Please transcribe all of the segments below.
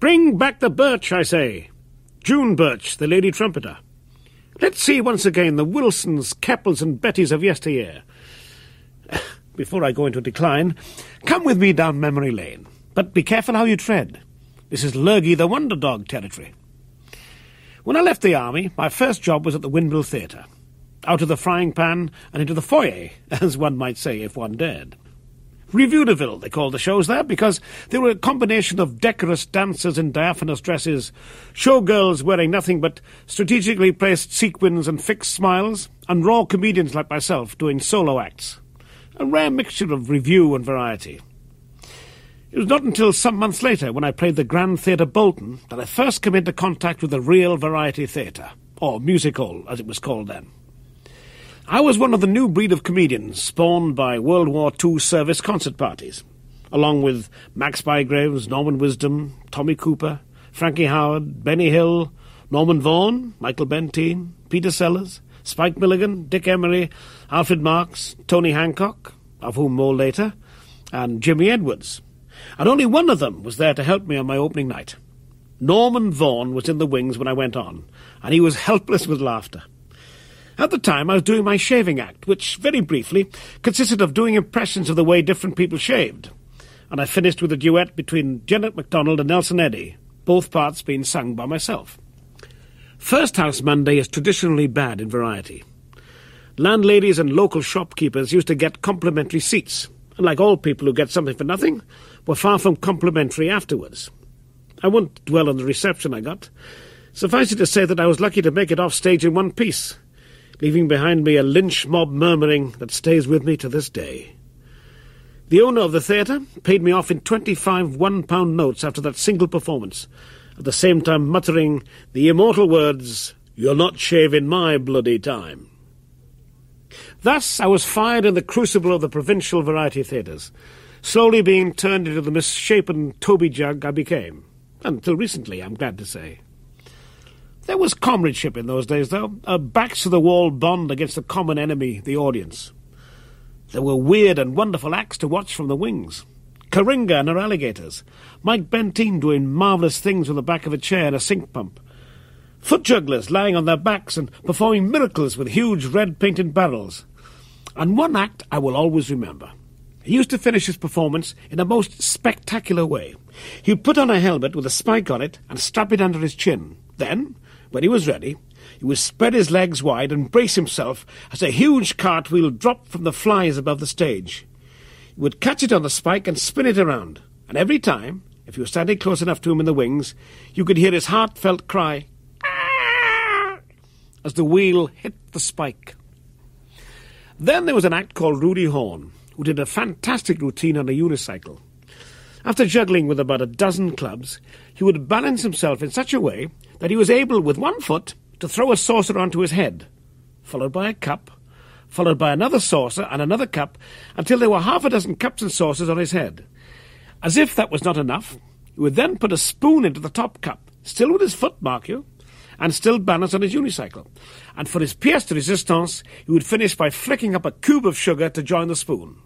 Bring back the birch, I say. June Birch, the lady trumpeter. Let's see once again the Wilsons, Keppels, and Bettys of yesteryear. Before I go into decline, come with me down memory lane. But be careful how you tread. This is Lurgy the Wonder Dog territory. When I left the army, my first job was at the Windmill Theatre. Out of the frying pan and into the foyer, as one might say if one dared. Revudeville, they called the shows there, because they were a combination of decorous dancers in diaphanous dresses, showgirls wearing nothing but strategically placed sequins and fixed smiles, and raw comedians like myself doing solo acts. A rare mixture of revue and variety. It was not until some months later, when I played the Grand Theatre Bolton, that I first came into contact with the real variety theatre, or music hall, as it was called then. I was one of the new breed of comedians spawned by World War II service concert parties, along with Max Bygraves, Norman Wisdom, Tommy Cooper, Frankie Howerd, Benny Hill, Norman Vaughan, Michael Bentine, Peter Sellers, Spike Milligan, Dick Emery, Alfred Marks, Tony Hancock, of whom more later, and Jimmy Edwards. And only one of them was there to help me on my opening night. Norman Vaughan was in the wings when I went on, and he was helpless with laughter. At the time, I was doing my shaving act, which, very briefly, consisted of doing impressions of the way different people shaved. And I finished with a duet between Jeanette MacDonald and Nelson Eddy, both parts being sung by myself. First House Monday is traditionally bad in variety. Landladies and local shopkeepers used to get complimentary seats, and like all people who get something for nothing, were far from complimentary afterwards. I won't dwell on the reception I got. Suffice it to say that I was lucky to make it off stage in one piece, leaving behind me a lynch mob murmuring that stays with me to this day. The owner of the theatre paid me off in twenty-five one-pound notes after that single performance, at the same time muttering the immortal words, You'll not shave in my bloody time. Thus I was fired in the crucible of the provincial variety theatres, slowly being turned into the misshapen Toby jug I became, until recently, I'm glad to say. There was comradeship in those days, though, a backs to the wall bond against the common enemy, the audience. There were weird and wonderful acts to watch from the wings. Koringa and her alligators, Mike Bentine doing marvellous things with the back of a chair and a sink pump, foot jugglers lying on their backs and performing miracles with huge red painted barrels. And one act I will always remember. He used to finish his performance in a most spectacular way. He would put on a helmet with a spike on it and strap it under his chin. Then, when he was ready, he would spread his legs wide and brace himself as a huge cartwheel dropped from the flies above the stage. He would catch it on the spike and spin it around, and every time, if you were standing close enough to him in the wings, you could hear his heartfelt cry as the wheel hit the spike. Then there was an act called Rudi Horn, who did a fantastic routine on a unicycle. After juggling with about a dozen clubs, he would balance himself in such a way that he was able, with one foot, to throw a saucer onto his head, followed by a cup, followed by another saucer and another cup, until there were half a dozen cups and saucers on his head. As if that was not enough, he would then put a spoon into the top cup, still with his foot, mark you, and still balanced on his unicycle. And for his pièce de résistance, he would finish by flicking up a cube of sugar to join the spoon.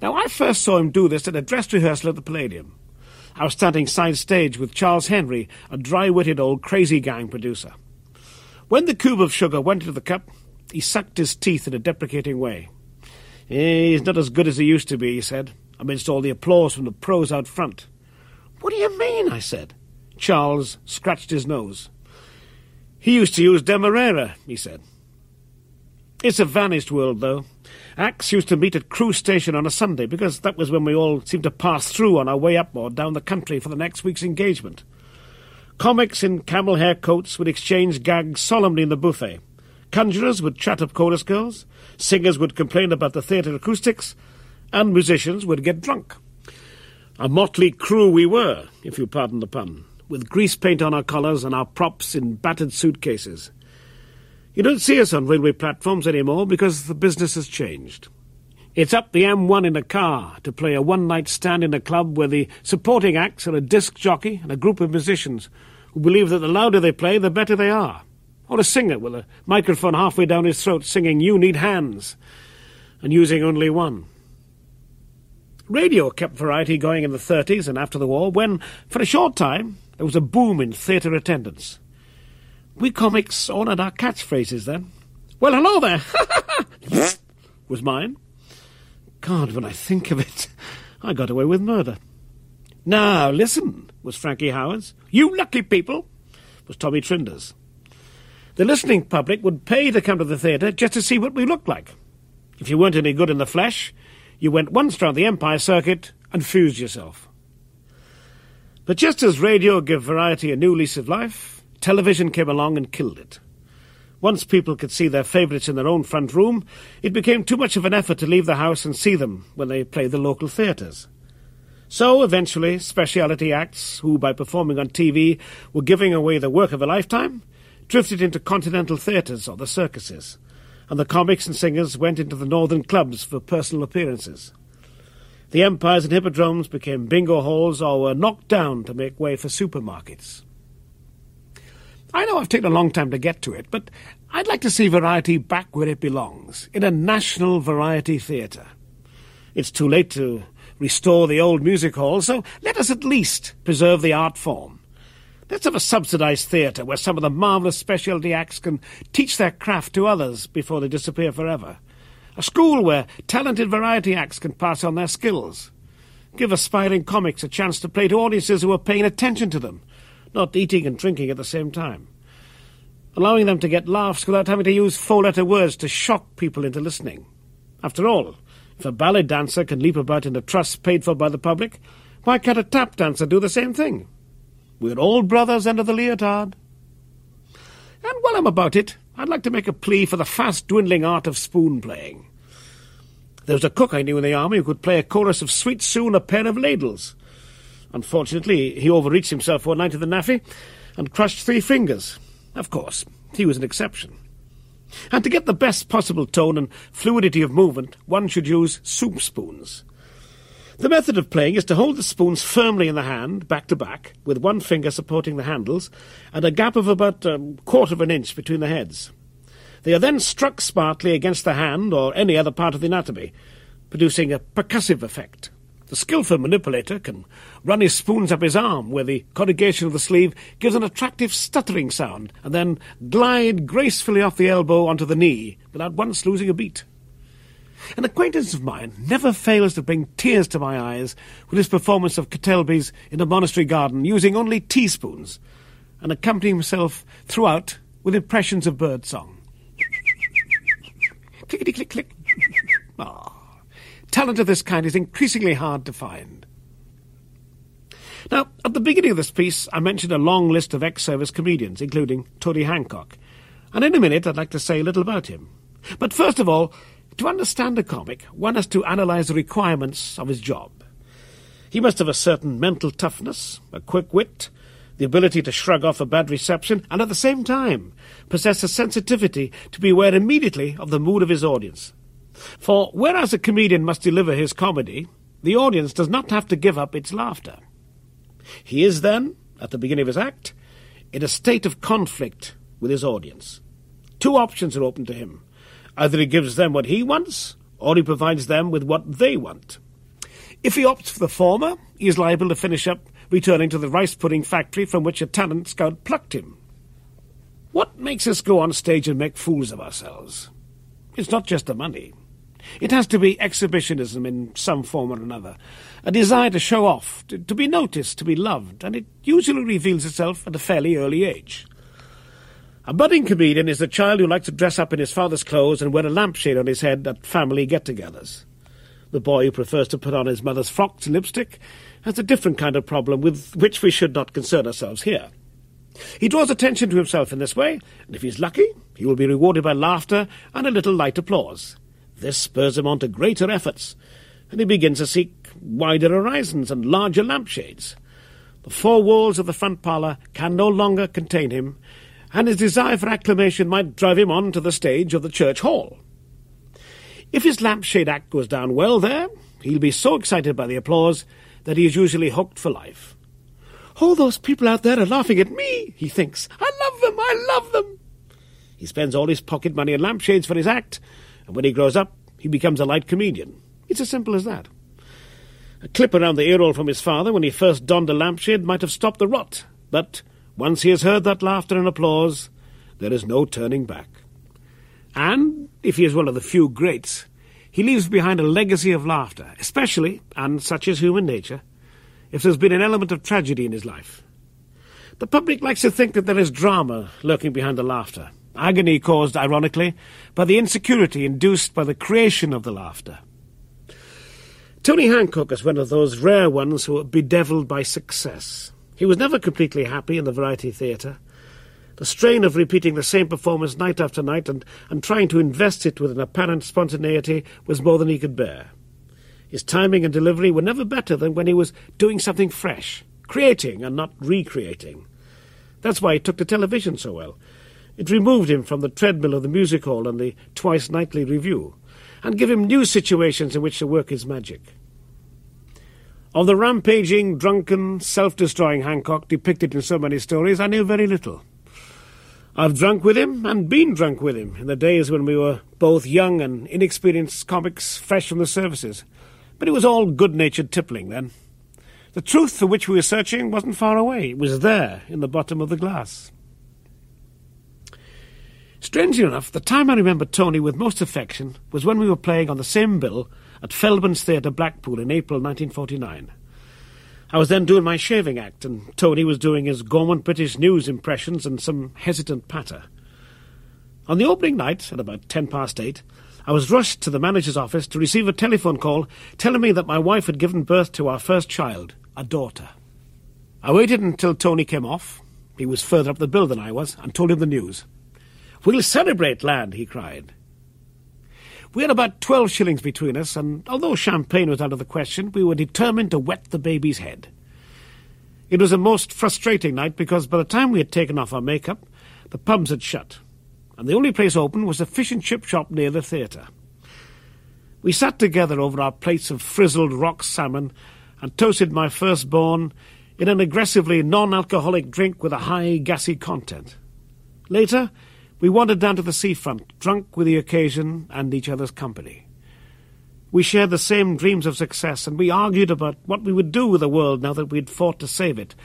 Now, I first saw him do this at a dress rehearsal at the Palladium. I was standing side stage with Charles Henry, a dry-witted old crazy gang producer. When the cube of sugar went into the cup, he sucked his teeth in a deprecating way. He's not as good as he used to be, he said, amidst all the applause from the pros out front. What do you mean? I said. Charles scratched his nose. He used to use Demerara, he said. It's a vanished world, though. Acts used to meet at Crewe Station on a Sunday because that was when we all seemed to pass through on our way up or down the country for the next week's engagement. Comics in camel hair coats would exchange gags solemnly in the buffet. Conjurers would chat up chorus girls, singers would complain about the theatre acoustics, and musicians would get drunk. A motley crew we were, if you pardon the pun, with grease paint on our collars and our props in battered suitcases. You don't see us on railway platforms anymore because the business has changed. It's up the M1 in a car to play a one-night stand in a club where the supporting acts are a disc jockey and a group of musicians who believe that the louder they play, the better they are. Or a singer with a microphone halfway down his throat singing You Need Hands and using only one. Radio kept variety going in the 30s and after the war when, for a short time, there was a boom in theatre attendance. We comics had our catchphrases then. Well, hello there! was mine. God, when I think of it, I got away with murder. Now, listen, was Frankie Howerd's. You lucky people, was Tommy Trinder's. The listening public would pay to come to the theatre just to see what we looked like. If you weren't any good in the flesh, you went once round the Empire Circuit and fused yourself. But just as radio gave variety a new lease of life, television came along and killed it. Once people could see their favourites in their own front room, it became too much of an effort to leave the house and see them when they played the local theatres. So, eventually, speciality acts, who by performing on TV were giving away the work of a lifetime, drifted into continental theatres or the circuses, and the comics and singers went into the northern clubs for personal appearances. The empires and hippodromes became bingo halls or were knocked down to make way for supermarkets. I know I've taken a long time to get to it, but I'd like to see variety back where it belongs, in a national variety theatre. It's too late to restore the old music hall, so let us at least preserve the art form. Let's have a subsidized theatre where some of the marvellous specialty acts can teach their craft to others before they disappear forever. A school where talented variety acts can pass on their skills. Give aspiring comics a chance to play to audiences who are paying attention to them, not eating and drinking at the same time. Allowing them to get laughs without having to use four letter words to shock people into listening. After all, if a ballet dancer can leap about in a truss paid for by the public, why can't a tap dancer do the same thing? We're all brothers under the leotard. And while I'm about it, I'd like to make a plea for the fast dwindling art of spoon playing. There was a cook I knew in the army who could play a chorus of Sweet and a pair of ladles. Unfortunately, he overreached himself one night in the NAAFI and crushed three fingers. Of course, he was an exception. And to get the best possible tone and fluidity of movement, one should use soup spoons. The method of playing is to hold the spoons firmly in the hand, back to back, with one finger supporting the handles, and a gap of about a quarter of an inch between the heads. They are then struck smartly against the hand or any other part of the anatomy, producing a percussive effect. The skilful manipulator can run his spoons up his arm, where the corrugation of the sleeve gives an attractive stuttering sound, and then glide gracefully off the elbow onto the knee without once losing a beat. An acquaintance of mine never fails to bring tears to my eyes with his performance of Ketèlbey's in a monastery garden using only teaspoons, and accompanying himself throughout with impressions of birdsong. Clickety click click. Ah. Talent of this kind is increasingly hard to find. Now, at the beginning of this piece, I mentioned a long list of ex-service comedians, including Tony Hancock, and in a minute I'd like to say a little about him. But first of all, to understand a comic, one has to analyze the requirements of his job. He must have a certain mental toughness, a quick wit, the ability to shrug off a bad reception, and at the same time possess a sensitivity to be aware immediately of the mood of his audience. For whereas a comedian must deliver his comedy, the audience does not have to give up its laughter. He is then, at the beginning of his act, in a state of conflict with his audience. Two options are open to him. Either he gives them what he wants, or he provides them with what they want. If he opts for the former, he is liable to finish up returning to the rice pudding factory from which a talent scout plucked him. What makes us go on stage and make fools of ourselves? It's not just the money. It has to be exhibitionism in some form or another, a desire to show off, to, to, be noticed, to be loved, and it usually reveals itself at a fairly early age. A budding comedian is a child who likes to dress up in his father's clothes and wear a lampshade on his head at family get-togethers. The boy who prefers to put on his mother's frocks and lipstick has a different kind of problem with which we should not concern ourselves here. He draws attention to himself in this way, and if he's lucky, he will be rewarded by laughter and a little light applause. This spurs him on to greater efforts, and he begins to seek wider horizons and larger lampshades. The four walls of the front parlour can no longer contain him, and his desire for acclamation might drive him on to the stage of the church hall. If his lampshade act goes down well there, he'll be so excited by the applause that he is usually hooked for life. All those people out there are laughing at me, he thinks. I love them, I love them. He spends all his pocket money on lampshades for his act, and when he grows up, he becomes a light comedian. It's as simple as that. A clip around the earhole from his father when he first donned a lampshade might have stopped the rot, but once he has heard that laughter and applause, there is no turning back. And, if he is one of the few greats, he leaves behind a legacy of laughter, especially, and such is human nature, if there's been an element of tragedy in his life. The public likes to think that there is drama lurking behind the laughter, agony caused, ironically, by the insecurity induced by the creation of the laughter. Tony Hancock is one of those rare ones who are bedevilled by success. He was never completely happy in the variety theatre. The strain of repeating the same performance night after night and, and trying to invest it with an apparent spontaneity was more than he could bear. His timing and delivery were never better than when he was doing something fresh, creating and not recreating. That's why he took to television so well. It removed him from the treadmill of the music hall and the twice nightly revue, and gave him new situations in which to work his magic. Of the rampaging, drunken, self destroying Hancock depicted in so many stories, I knew very little. I've drunk with him and been drunk with him in the days when we were both young and inexperienced comics fresh from the services. But it was all good natured tippling then. The truth for which we were searching wasn't far away. It was there, in the bottom of the glass. Strangely enough, the time I remember Tony with most affection was when we were playing on the same bill at Feldman's Theatre, Blackpool, in April 1949. I was then doing my shaving act, and Tony was doing his Gaumont British News impressions and some hesitant patter. On the opening night, at about ten past eight, I was rushed to the manager's office to receive a telephone call telling me that my wife had given birth to our first child, a daughter. I waited until Tony came off. He was further up the bill than I was, and told him the news. We'll celebrate, lad, he cried. We had about twelve shillings between us, and although champagne was out of the question, we were determined to wet the baby's head. It was a most frustrating night because by the time we had taken off our makeup, the pubs had shut, and the only place open was a fish and chip shop near the theatre. We sat together over our plates of frizzled rock salmon and toasted my firstborn in an aggressively non alcoholic drink with a high gassy content. Later, we wandered down to the seafront, drunk with the occasion and each other's company. We shared the same dreams of success, and we argued about what we would do with the world now that we had fought to save it,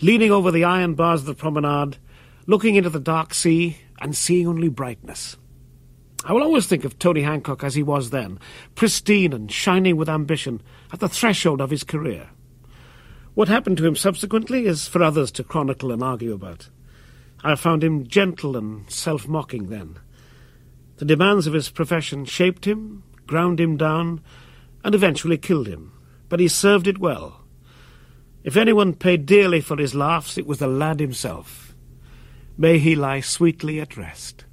leaning over the iron bars of the promenade, looking into the dark sea, and seeing only brightness. I will always think of Tony Hancock as he was then, pristine and shining with ambition, at the threshold of his career. What happened to him subsequently is for others to chronicle and argue about. I found him gentle and self mocking then. The demands of his profession shaped him, ground him down, and eventually killed him. But he served it well. If anyone paid dearly for his laughs, it was the lad himself. May he lie sweetly at rest.